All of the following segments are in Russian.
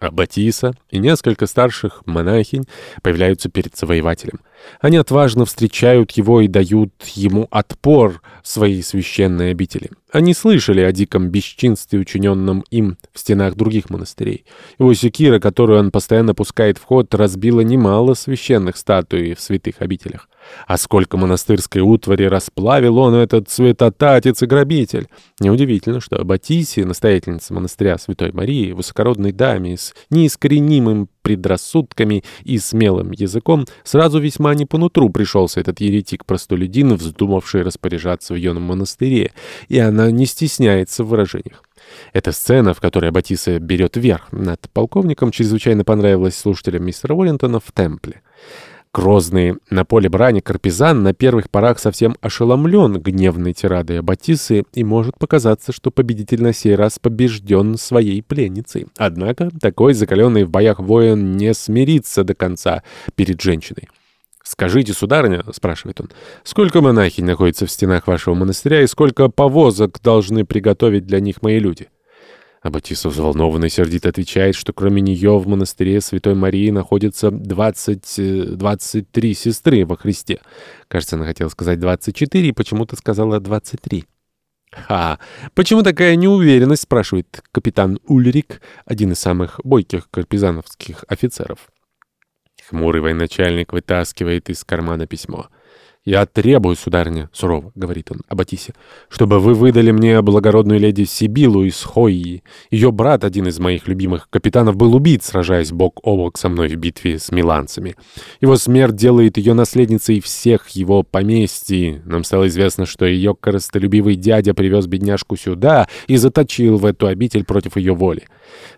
А Батиса и несколько старших монахинь появляются перед завоевателем. Они отважно встречают его и дают ему отпор своей священной обители. Они слышали о диком бесчинстве, учиненном им в стенах других монастырей. Его секира, которую он постоянно пускает в ход, разбила немало священных статуй в святых обителях. А сколько монастырской утвари расплавил он, этот цветотатец и грабитель. Неудивительно, что Батиси, настоятельница монастыря Святой Марии, высокородной даме с неискоренимым предрассудками и смелым языком, сразу весьма не по нутру пришелся этот еретик-простолюдин, вздумавший распоряжаться в ее монастыре, и она не стесняется в выражениях. Эта сцена, в которой Батиса берет верх над полковником, чрезвычайно понравилась слушателям мистера Уоррентона в темпле. Грозный на поле брани Карпизан на первых порах совсем ошеломлен гневной тирадой Аббатисы и может показаться, что победитель на сей раз побежден своей пленницей. Однако такой закаленный в боях воин не смирится до конца перед женщиной. «Скажите, сударыня, — спрашивает он, — сколько монахинь находится в стенах вашего монастыря и сколько повозок должны приготовить для них мои люди?» Аббатиса взволнованно и сердито отвечает, что кроме нее в монастыре Святой Марии находится 20, 23 э, сестры во Христе. Кажется, она хотела сказать 24 и почему-то сказала 23. «Ха! Почему такая неуверенность?» — спрашивает капитан Ульрик, один из самых бойких карпизановских офицеров. Хмурый военачальник вытаскивает из кармана письмо. «Я требую, сударыня», — сурово говорит он Аббатисе, «чтобы вы выдали мне благородную леди Сибилу из Хойи. Ее брат, один из моих любимых капитанов, был убит, сражаясь бок о бок со мной в битве с миланцами. Его смерть делает ее наследницей всех его поместий. Нам стало известно, что ее коростолюбивый дядя привез бедняжку сюда и заточил в эту обитель против ее воли.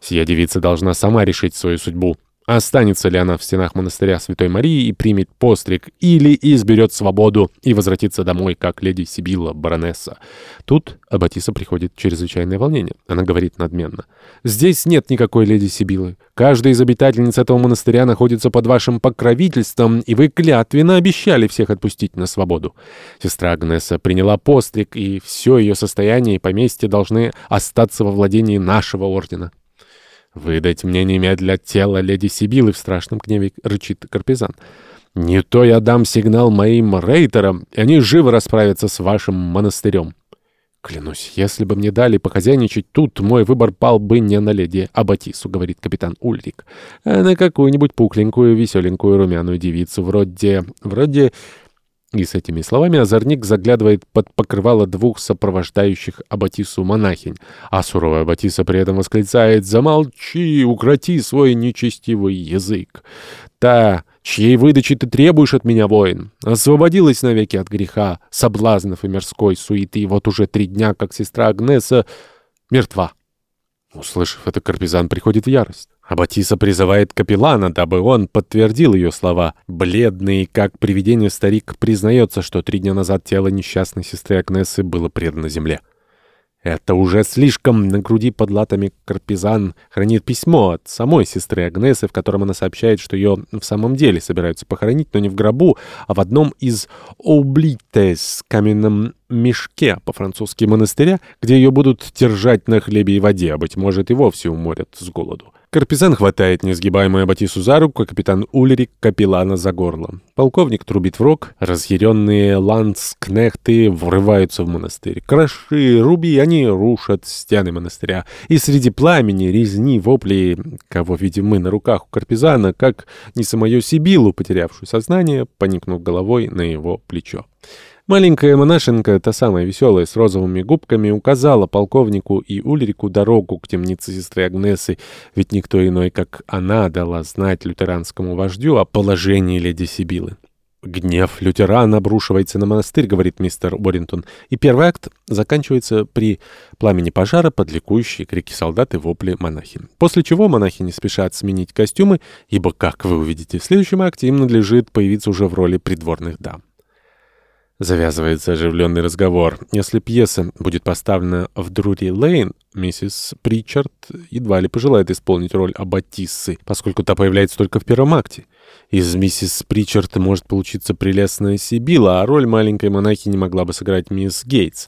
Сия девица должна сама решить свою судьбу». Останется ли она в стенах монастыря Святой Марии и примет постриг, или изберет свободу и возвратится домой, как леди Сибилла, баронесса. Тут Аббатиса приходит чрезвычайное волнение. Она говорит надменно. «Здесь нет никакой леди Сибиллы. Каждая из обитательниц этого монастыря находится под вашим покровительством, и вы клятвенно обещали всех отпустить на свободу. Сестра Агнеса приняла постриг, и все ее состояние и поместье должны остаться во владении нашего ордена». «Выдать мне немедля тело леди Сибилы в страшном гневе», — рычит Карпизан. «Не то я дам сигнал моим рейтерам, и они живо расправятся с вашим монастырем». «Клянусь, если бы мне дали похозяйничать тут, мой выбор пал бы не на леди Аббатису», — говорит капитан Ульрик, «а на какую-нибудь пухленькую, веселенькую румяную девицу, вроде... вроде...» И с этими словами озорник заглядывает под покрывало двух сопровождающих Аббатису монахинь, а суровая Аббатиса при этом восклицает «Замолчи, укроти свой нечестивый язык!» Та, чьей выдачи ты требуешь от меня, воин, освободилась навеки от греха, соблазнов и мирской суеты, вот уже три дня, как сестра Агнеса мертва. Услышав это, Карпизан приходит в ярость. Аббатиса призывает капеллана, дабы он подтвердил ее слова. Бледный, как привидение старик, признается, что три дня назад тело несчастной сестры Агнесы было предано земле. Это уже слишком. На груди под латами Карпизан хранит письмо от самой сестры Агнесы, в котором она сообщает, что ее в самом деле собираются похоронить, но не в гробу, а в одном из «облитес» каменном мешке по-французски монастыря, где ее будут держать на хлебе и воде, а, быть может, и вовсе уморят с голоду. Карпизан хватает несгибаемую Батису за руку, а капитан Ульрик капеллана за горло. Полковник трубит в рог, разъяренные ландскнехты врываются в монастырь. Краши, руби, они рушат стены монастыря. И среди пламени, резни, вопли, кого видим мы на руках у Карпизана, как не самую Сибилу, потерявшую сознание, поникнув головой на его плечо. Маленькая монашенка, та самая веселая, с розовыми губками, указала полковнику и Ульрику дорогу к темнице сестры Агнесы, ведь никто иной, как она, дала знать лютеранскому вождю о положении леди Сибилы. «Гнев лютеран обрушивается на монастырь», — говорит мистер Уоррингтон, и первый акт заканчивается при пламени пожара под ликующие крики солдат и вопли монахи. После чего монахи не спешат сменить костюмы, ибо, как вы увидите в следующем акте, им надлежит появиться уже в роли придворных дам. Завязывается оживленный разговор. Если пьеса будет поставлена в Друри-Лейн, миссис Причард едва ли пожелает исполнить роль Аббатиссы, поскольку та появляется только в первом акте. Из миссис Причард может получиться прелестная Сибила, а роль маленькой монахи не могла бы сыграть мисс Гейтс.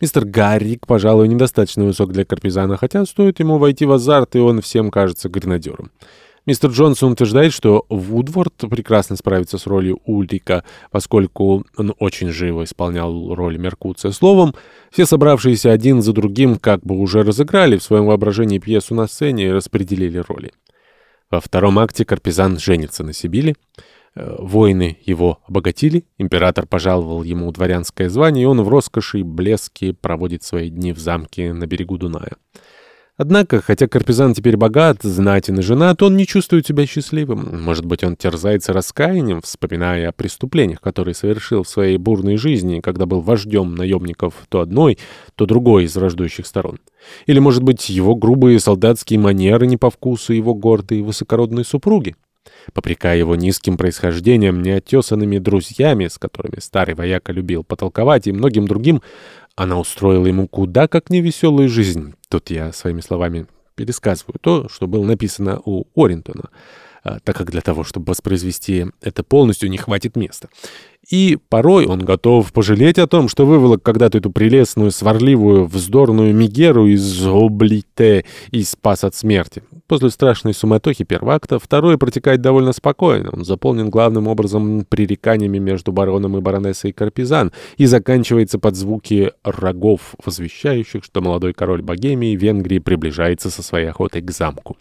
Мистер Гаррик, пожалуй, недостаточно высок для Карпизана, хотя стоит ему войти в азарт, и он всем кажется гренадером. Мистер Джонсон утверждает, что Вудворд прекрасно справится с ролью Ульрика, поскольку он очень живо исполнял роль Меркуция. Словом, все собравшиеся один за другим как бы уже разыграли в своем воображении пьесу на сцене и распределили роли. Во втором акте Карпизан женится на Сибиле. Э, воины его обогатили, император пожаловал ему дворянское звание, и он в роскоши и блеске проводит свои дни в замке на берегу Дуная. Однако, хотя Карпизан теперь богат, знатен и женат, он не чувствует себя счастливым. Может быть, он терзается раскаянием, вспоминая о преступлениях, которые совершил в своей бурной жизни, когда был вождем наемников то одной, то другой из враждующих сторон. Или, может быть, его грубые солдатские манеры не по вкусу его гордой высокородной супруги. Попрекая его низким происхождением, неотесанными друзьями, с которыми старый вояка любил потолковать, и многим другим, она устроила ему куда как невеселую жизнь. Тут я своими словами пересказываю то, что было написано у Оринтона, а, так как для того, чтобы воспроизвести это полностью, не хватит места. И порой он готов пожалеть о том, что выволок когда-то эту прелестную, сварливую, вздорную Мигеру из Облите и спас от смерти. После страшной суматохи первого акта второй протекает довольно спокойно. Он заполнен главным образом пререканиями между бароном и баронессой Карпизан и заканчивается под звуки рогов, возвещающих, что молодой король Богемии Венгрии приближается со своей охотой к замку.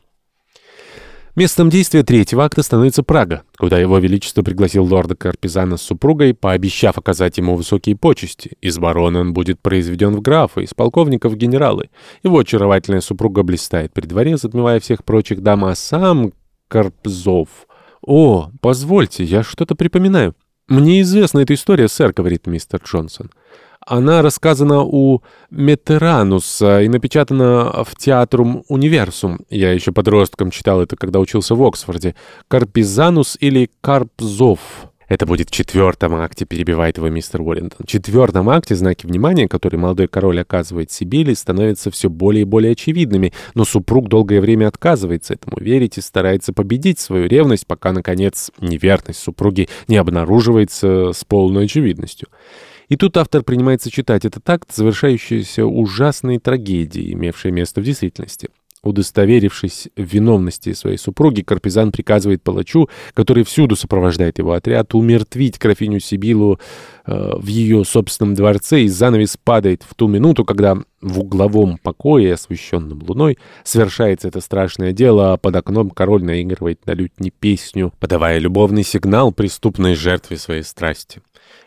Местом действия третьего акта становится Прага, куда его величество пригласил лорда Карпизана с супругой, пообещав оказать ему высокие почести. Из барона он будет произведен в графа, из полковника в генералы. Его очаровательная супруга блистает при дворе, затмевая всех прочих дам, а сам Карпзов... «О, позвольте, я что-то припоминаю». «Мне известна эта история, сэр», — говорит мистер Джонсон. Она рассказана у Метерануса и напечатана в Театрум Универсум. Я еще подростком читал это, когда учился в Оксфорде. Карпизанус или Карпзов. Это будет в четвертом акте, перебивает его мистер Уоррентон. В четвертом акте знаки внимания, которые молодой король оказывает Сибили, становятся все более и более очевидными, но супруг долгое время отказывается этому верить и старается победить свою ревность, пока, наконец, неверность супруги не обнаруживается с полной очевидностью. И тут автор принимается читать этот акт, завершающийся ужасной трагедией, имевшей место в действительности. Удостоверившись в виновности своей супруги, Карпизан приказывает палачу, который всюду сопровождает его отряд, умертвить графиню Сибилу э, в ее собственном дворце, и занавес падает в ту минуту, когда в угловом покое, освещенном луной, совершается это страшное дело, а под окном король наигрывает на лютне песню, подавая любовный сигнал преступной жертве своей страсти.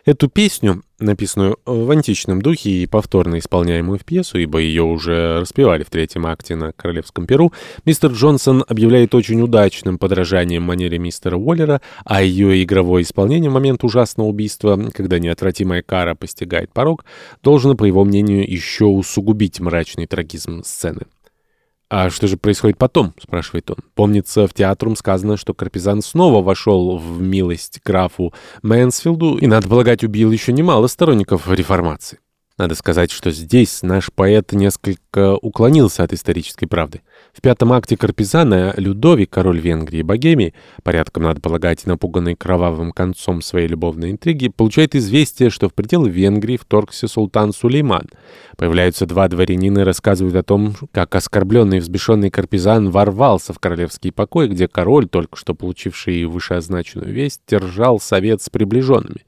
Эту песню, написанную в античном духе и повторно исполняемую в пьесу, ибо ее уже распевали в третьем акте на Королевском Перу, мистер Джонсон объявляет очень удачным подражанием манере мистера Уоллера, а ее игровое исполнение в момент ужасного убийства, когда неотвратимая кара постигает порог, должно, по его мнению, еще усугубить мрачный трагизм сцены. «А что же происходит потом?» — спрашивает он. Помнится, в театрум сказано, что Карпизан снова вошел в милость графу Мэнсфилду, и, надо полагать, убил еще немало сторонников реформации. Надо сказать, что здесь наш поэт несколько уклонился от исторической правды. В пятом акте Карпизана Людовик, король Венгрии и Богемии, порядком, надо полагать, напуганный кровавым концом своей любовной интриги, получает известие, что в пределы Венгрии вторгся султан Сулейман. Появляются два дворянина и рассказывают о том, как оскорбленный и взбешенный Карпизан ворвался в королевский покой, где король, только что получивший вышеозначенную весть, держал совет с приближенными.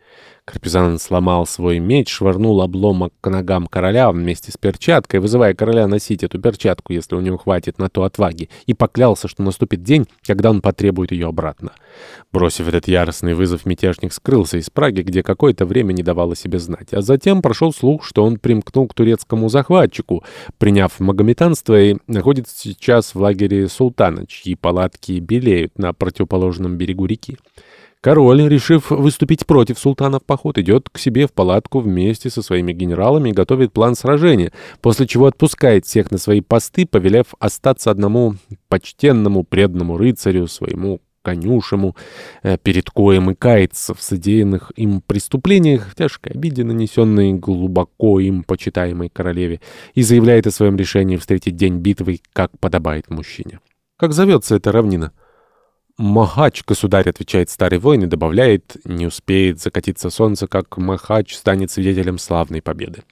Карпизан сломал свой меч, швырнул обломок к ногам короля вместе с перчаткой, вызывая короля носить эту перчатку, если у него хватит на то отваги, и поклялся, что наступит день, когда он потребует ее обратно. Бросив этот яростный вызов, мятежник скрылся из Праги, где какое-то время не давало себе знать. А затем прошел слух, что он примкнул к турецкому захватчику, приняв магометанство и находится сейчас в лагере султана, чьи палатки белеют на противоположном берегу реки. Король, решив выступить против султана в поход, идет к себе в палатку вместе со своими генералами и готовит план сражения, после чего отпускает всех на свои посты, повелев остаться одному почтенному преданному рыцарю, своему конюшему, э, перед коем и кается в содеянных им преступлениях, тяжкой обиде, нанесенной глубоко им почитаемой королеве, и заявляет о своем решении встретить день битвы, как подобает мужчине. Как зовется эта равнина? «Махач, государь», — отвечает старый воин и добавляет, «не успеет закатиться солнце, как Махач станет свидетелем славной победы».